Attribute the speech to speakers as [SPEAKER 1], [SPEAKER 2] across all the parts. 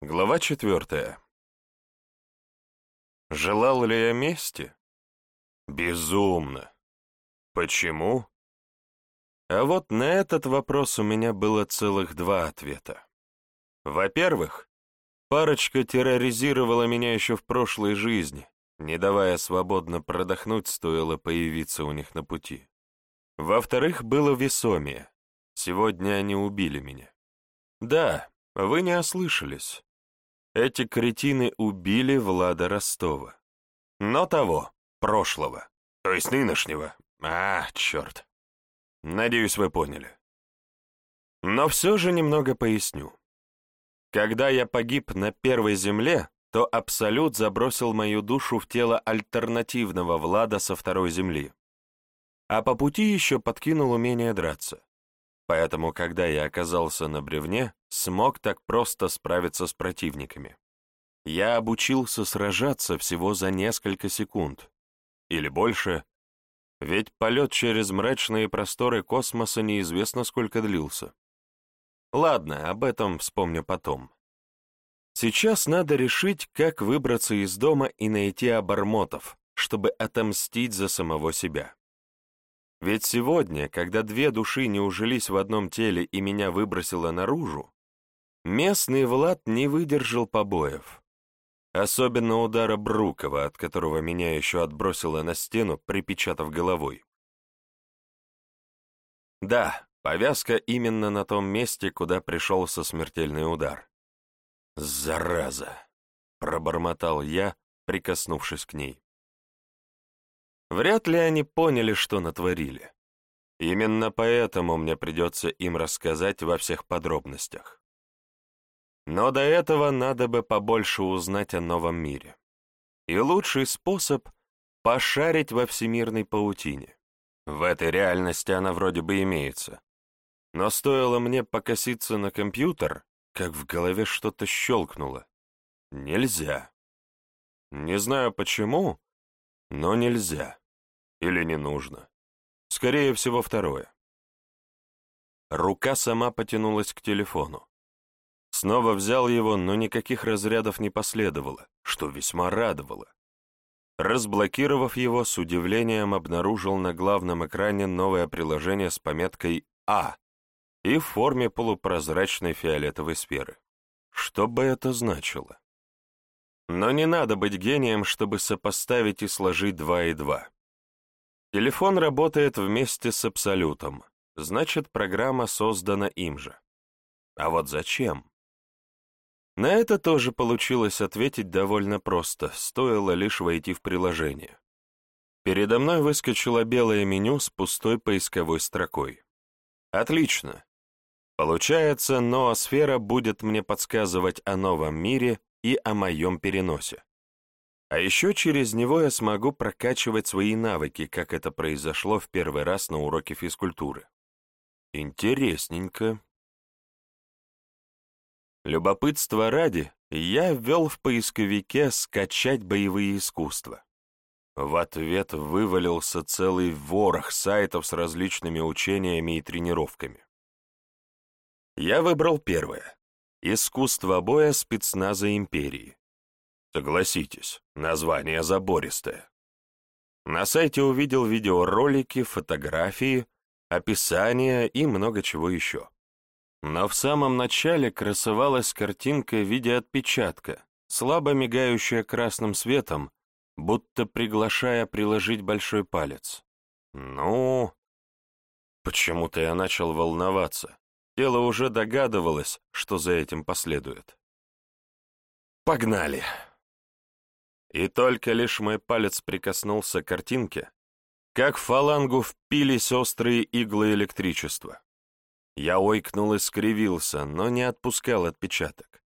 [SPEAKER 1] Глава четвертая. Желал ли я мести? Безумно. Почему? А вот на этот вопрос у меня было целых два ответа. Во-первых, парочка терроризировала меня еще в прошлой жизни, не давая свободно продохнуть, стоило появиться у них на пути. Во-вторых, было весомее. Сегодня они убили меня. Да, вы не ослышались. Эти кретины убили Влада Ростова. Но того, прошлого, то есть нынешнего. А, черт. Надеюсь, вы поняли. Но все же немного поясню. Когда я погиб на первой земле, то Абсолют забросил мою душу в тело альтернативного Влада со второй земли. А по пути еще подкинул умение драться. Поэтому, когда я оказался на бревне, смог так просто справиться с противниками. Я обучился сражаться всего за несколько секунд. Или больше, ведь полет через мрачные просторы космоса неизвестно сколько длился. Ладно, об этом вспомню потом. Сейчас надо решить, как выбраться из дома и найти обормотов, чтобы отомстить за самого себя. Ведь сегодня, когда две души не ужились в одном теле и меня выбросило наружу, местный Влад не выдержал побоев. Особенно удара Брукова, от которого меня еще отбросило на стену, припечатав головой. Да, повязка именно на том месте, куда пришелся смертельный удар. «Зараза!» — пробормотал я, прикоснувшись к ней. Вряд ли они поняли, что натворили. Именно поэтому мне придется им рассказать во всех подробностях. Но до этого надо бы побольше узнать о новом мире. И лучший способ — пошарить во всемирной паутине. В этой реальности она вроде бы имеется. Но стоило мне покоситься на компьютер, как в голове что-то щелкнуло. Нельзя. Не знаю почему, но нельзя. Или не нужно. Скорее всего, второе. Рука сама потянулась к телефону. Снова взял его, но никаких разрядов не последовало, что весьма радовало. Разблокировав его, с удивлением обнаружил на главном экране новое приложение с пометкой «А» и в форме полупрозрачной фиолетовой сферы. Что бы это значило? Но не надо быть гением, чтобы сопоставить и сложить два и два. Телефон работает вместе с Абсолютом, значит, программа создана им же. А вот зачем? На это тоже получилось ответить довольно просто, стоило лишь войти в приложение. Передо мной выскочило белое меню с пустой поисковой строкой. Отлично. Получается, ноосфера будет мне подсказывать о новом мире и о моем переносе. А еще через него я смогу прокачивать свои навыки, как это произошло в первый раз на уроке физкультуры. Интересненько. Любопытство ради, я ввел в поисковике «скачать боевые искусства». В ответ вывалился целый ворох сайтов с различными учениями и тренировками. Я выбрал первое — «Искусство боя спецназа империи». Согласитесь, название забористое. На сайте увидел видеоролики, фотографии, описания и много чего еще. Но в самом начале красовалась картинка в виде отпечатка, слабо мигающая красным светом, будто приглашая приложить большой палец. Ну, почему-то я начал волноваться. Тело уже догадывалось, что за этим последует. Погнали! И только лишь мой палец прикоснулся к картинке, как в фалангу впились острые иглы электричества. Я ойкнул и скривился, но не отпускал отпечаток.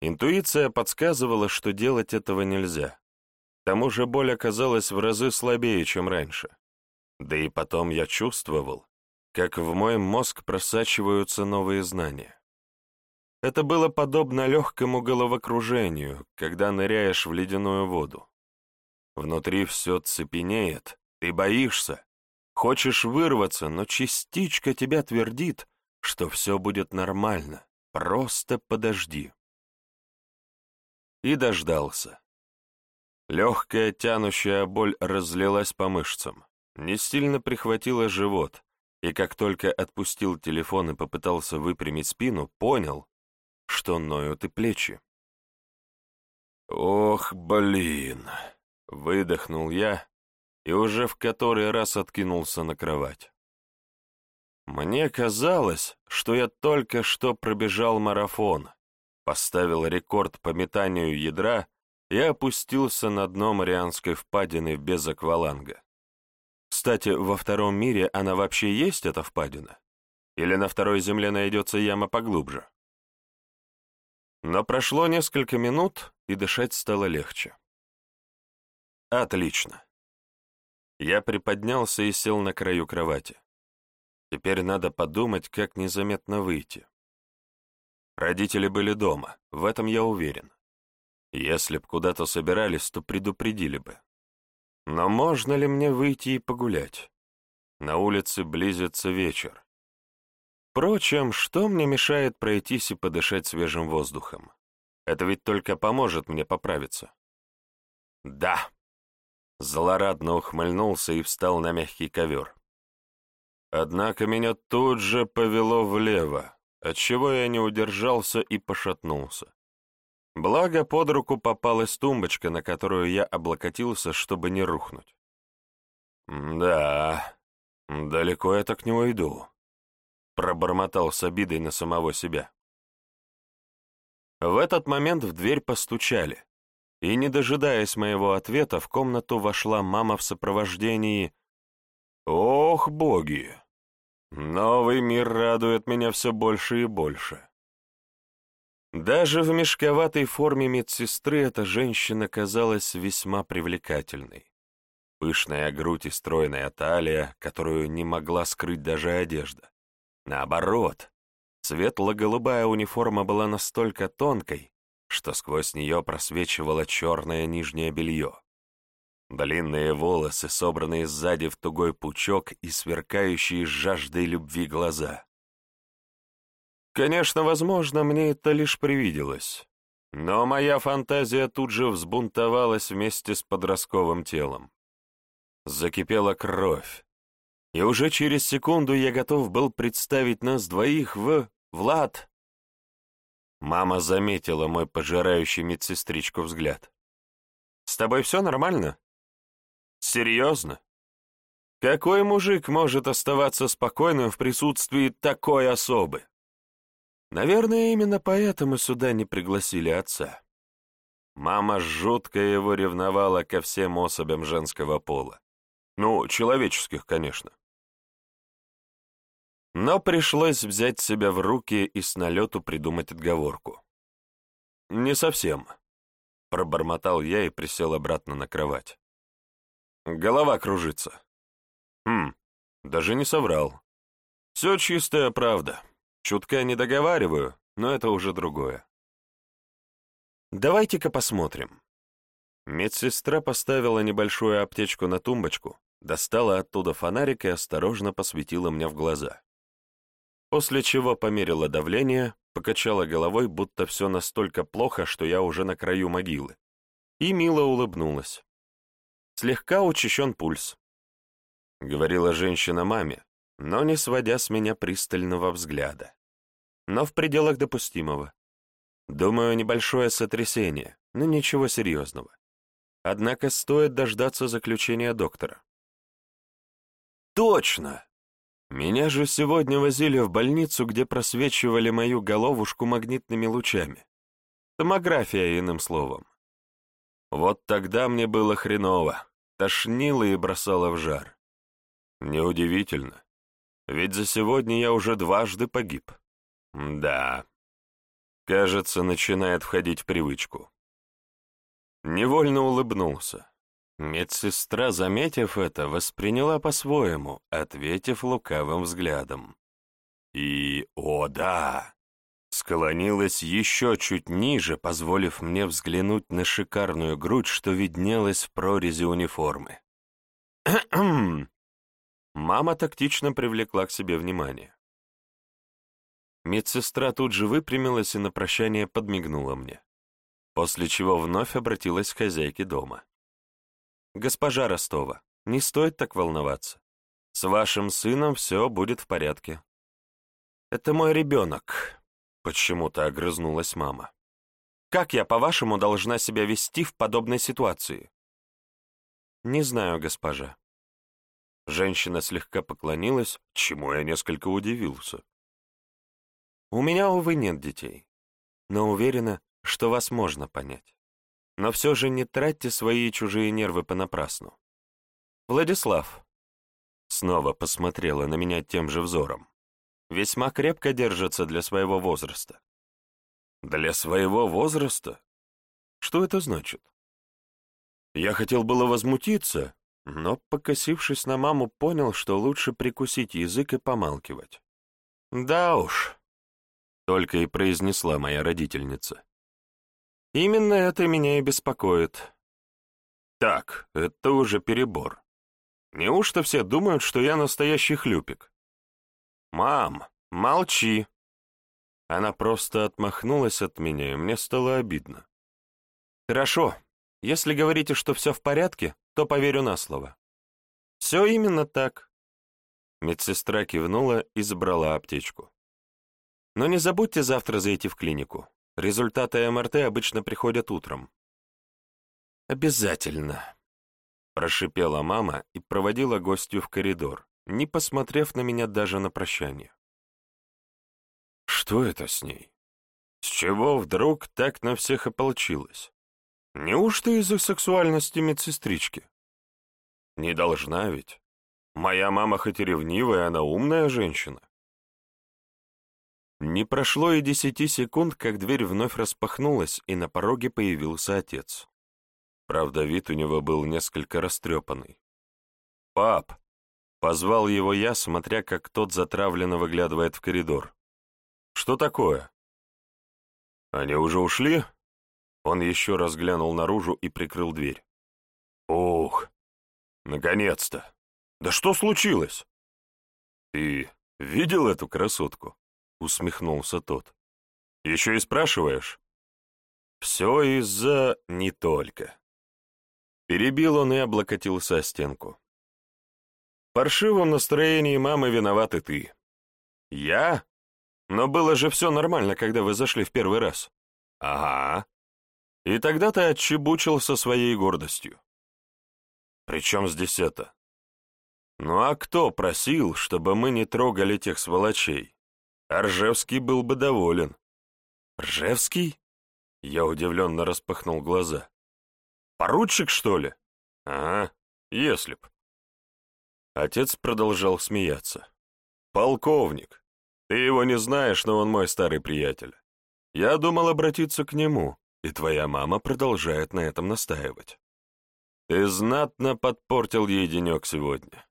[SPEAKER 1] Интуиция подсказывала, что делать этого нельзя. К тому же боль оказалась в разы слабее, чем раньше. Да и потом я чувствовал, как в мой мозг просачиваются новые знания. Это было подобно легкому головокружению, когда ныряешь в ледяную воду. Внутри все цепенеет, ты боишься, хочешь вырваться, но частичка тебя твердит, что все будет нормально, просто подожди. и дождался. Легкая тянущая боль разлилась по мышцам, не сильно прихватила живот, и как только отпустил телефон и попытался выпрямить спину, понял, что ноют и плечи. «Ох, блин!» — выдохнул я и уже в который раз откинулся на кровать. Мне казалось, что я только что пробежал марафон, поставил рекорд по метанию ядра и опустился на дно Марианской впадины без акваланга. Кстати, во втором мире она вообще есть, эта впадина? Или на второй земле найдется яма поглубже? Но прошло несколько минут, и дышать стало легче. Отлично. Я приподнялся и сел на краю кровати. Теперь надо подумать, как незаметно выйти. Родители были дома, в этом я уверен. Если б куда-то собирались, то предупредили бы. Но можно ли мне выйти и погулять? На улице близится вечер. Впрочем, что мне мешает пройтись и подышать свежим воздухом? Это ведь только поможет мне поправиться. Да. Злорадно ухмыльнулся и встал на мягкий ковер. Однако меня тут же повело влево, отчего я не удержался и пошатнулся. Благо, под руку попалась тумбочка, на которую я облокотился, чтобы не рухнуть. «Да, далеко я так не уйду», — пробормотал с обидой на самого себя. В этот момент в дверь постучали, и, не дожидаясь моего ответа, в комнату вошла мама в сопровождении Ох, боги! Новый мир радует меня все больше и больше. Даже в мешковатой форме медсестры эта женщина казалась весьма привлекательной. Пышная грудь и стройная талия, которую не могла скрыть даже одежда. Наоборот, светло-голубая униформа была настолько тонкой, что сквозь нее просвечивало черное нижнее белье. Длинные волосы, собранные сзади в тугой пучок и сверкающие жаждой любви глаза. Конечно, возможно, мне это лишь привиделось, но моя фантазия тут же взбунтовалась вместе с подростковым телом. Закипела кровь, и уже через секунду я готов был представить нас двоих в... Влад! Мама заметила мой пожирающий медсестричку взгляд. «С тобой все нормально?» Серьезно? Какой мужик может оставаться спокойным в присутствии такой особы? Наверное, именно поэтому сюда не пригласили отца. Мама жутко его ревновала ко всем особям женского пола. Ну, человеческих, конечно. Но пришлось взять себя в руки и с налету придумать отговорку. «Не совсем», — пробормотал я и присел обратно на кровать. Голова кружится. Хм, даже не соврал. Все чистая правда. Чутка не договариваю, но это уже другое. Давайте-ка посмотрим. Медсестра поставила небольшую аптечку на тумбочку, достала оттуда фонарик и осторожно посветила мне в глаза. После чего померила давление, покачала головой, будто все настолько плохо, что я уже на краю могилы, и мило улыбнулась. Слегка учащен пульс. Говорила женщина маме, но не сводя с меня пристального взгляда. Но в пределах допустимого. Думаю, небольшое сотрясение, но ничего серьезного. Однако стоит дождаться заключения доктора. Точно! Меня же сегодня возили в больницу, где просвечивали мою головушку магнитными лучами. Томография, иным словом. Вот тогда мне было хреново, тошнило и бросало в жар. Неудивительно, ведь за сегодня я уже дважды погиб. Да, кажется, начинает входить в привычку. Невольно улыбнулся. Медсестра, заметив это, восприняла по-своему, ответив лукавым взглядом. И, о да, склонилась еще чуть ниже, позволив мне взглянуть на шикарную грудь, что виднелась в прорези униформы. Мама тактично привлекла к себе внимание. Медсестра тут же выпрямилась и на прощание подмигнула мне. после чего вновь обратилась к хозяйке дома. «Госпожа Ростова, не стоит так волноваться. С вашим сыном все будет в порядке». «Это мой ребенок», — почему-то огрызнулась мама. «Как я, по-вашему, должна себя вести в подобной ситуации?» «Не знаю, госпожа». Женщина слегка поклонилась, чему я несколько удивился. «У меня, увы, нет детей, но уверена, что вас можно понять. Но все же не тратьте свои чужие нервы понапрасну. Владислав, снова посмотрела на меня тем же взором, весьма крепко держится для своего возраста. Для своего возраста? Что это значит? Я хотел было возмутиться, но, покосившись на маму, понял, что лучше прикусить язык и помалкивать. «Да уж», — только и произнесла моя родительница. Именно это меня и беспокоит. Так, это уже перебор. Неужто все думают, что я настоящий хлюпик? Мам, молчи. Она просто отмахнулась от меня, и мне стало обидно. Хорошо, если говорите, что все в порядке, то поверю на слово. Все именно так. Медсестра кивнула и забрала аптечку. Но не забудьте завтра зайти в клинику. Результаты МРТ обычно приходят утром. «Обязательно», — прошипела мама и проводила гостью в коридор, не посмотрев на меня даже на прощание. Что это с ней? С чего вдруг так на всех ополчилась? Неужто из-за сексуальности медсестрички? Не должна ведь. Моя мама хоть и ревнивая, она умная женщина. Не прошло и десяти секунд, как дверь вновь распахнулась, и на пороге появился отец. Правда, вид у него был несколько растрепанный. «Пап!» — позвал его я, смотря, как тот затравленно выглядывает в коридор. «Что такое?» «Они уже ушли?» Он еще раз глянул наружу и прикрыл дверь. «Ух! Наконец-то! Да что случилось?» «Ты видел эту красотку?» — усмехнулся тот. «Еще и спрашиваешь?» «Все из-за... не только». Перебил он и облокотился о стенку. «В паршивом настроении мамы виноваты ты». «Я? Но было же все нормально, когда вы зашли в первый раз». «Ага. И тогда ты отчебучился своей гордостью». «При чем здесь это?» «Ну а кто просил, чтобы мы не трогали тех сволочей?» Ржевский был бы доволен. Ржевский? Я удивленно распахнул глаза. Поручик, что ли? Ага, если б. Отец продолжал смеяться. Полковник. Ты его не знаешь, но он мой старый приятель. Я думал обратиться к нему, и твоя мама продолжает на этом настаивать. Ты знатно подпортил ей денек сегодня.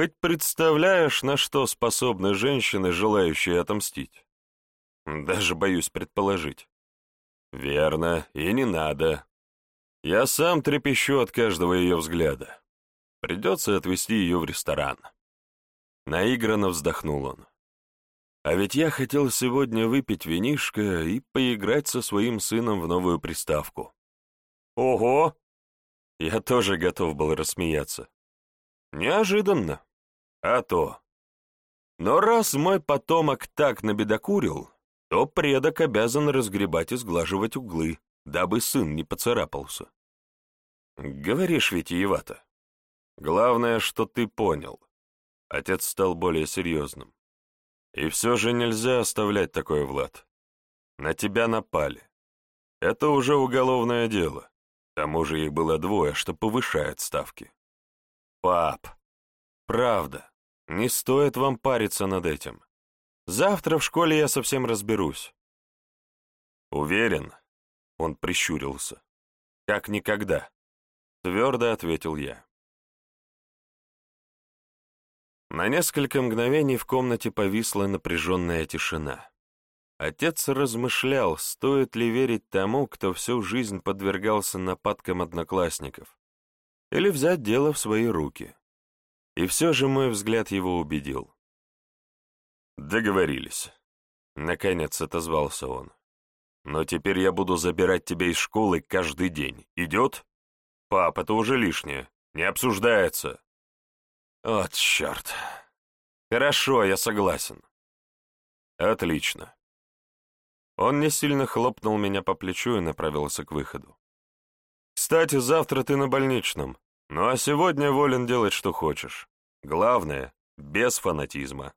[SPEAKER 1] Хоть представляешь, на что способны женщины, желающие отомстить? Даже боюсь предположить. Верно, и не надо. Я сам трепещу от каждого ее взгляда. Придется отвезти ее в ресторан. Наигранно вздохнул он. А ведь я хотел сегодня выпить винишко и поиграть со своим сыном в новую приставку. Ого! Я тоже готов был рассмеяться. Неожиданно. А то. Но раз мой потомок так набедокурил, то предок обязан разгребать и сглаживать углы, дабы сын не поцарапался. Говоришь витиевато. Главное, что ты понял. Отец стал более серьезным. И все же нельзя оставлять такое, Влад. На тебя напали. Это уже уголовное дело. К тому же их было двое, что повышает ставки. Пап, правда, не стоит вам париться над этим. Завтра в школе я совсем разберусь. Уверен, он прищурился. Как никогда, твердо ответил я. На несколько мгновений в комнате повисла напряженная тишина. Отец размышлял, стоит ли верить тому, кто всю жизнь подвергался нападкам одноклассников, или взять дело в свои руки. И все же мой взгляд его убедил. «Договорились», — наконец отозвался он. но теперь я буду забирать тебя из школы каждый день. Идет? Пап, это уже лишнее. Не обсуждается. От черт. Хорошо, я согласен. Отлично. Он не сильно хлопнул меня по плечу и направился к выходу. Кстати, завтра ты на больничном, ну а сегодня волен делать, что хочешь. Главное, без фанатизма.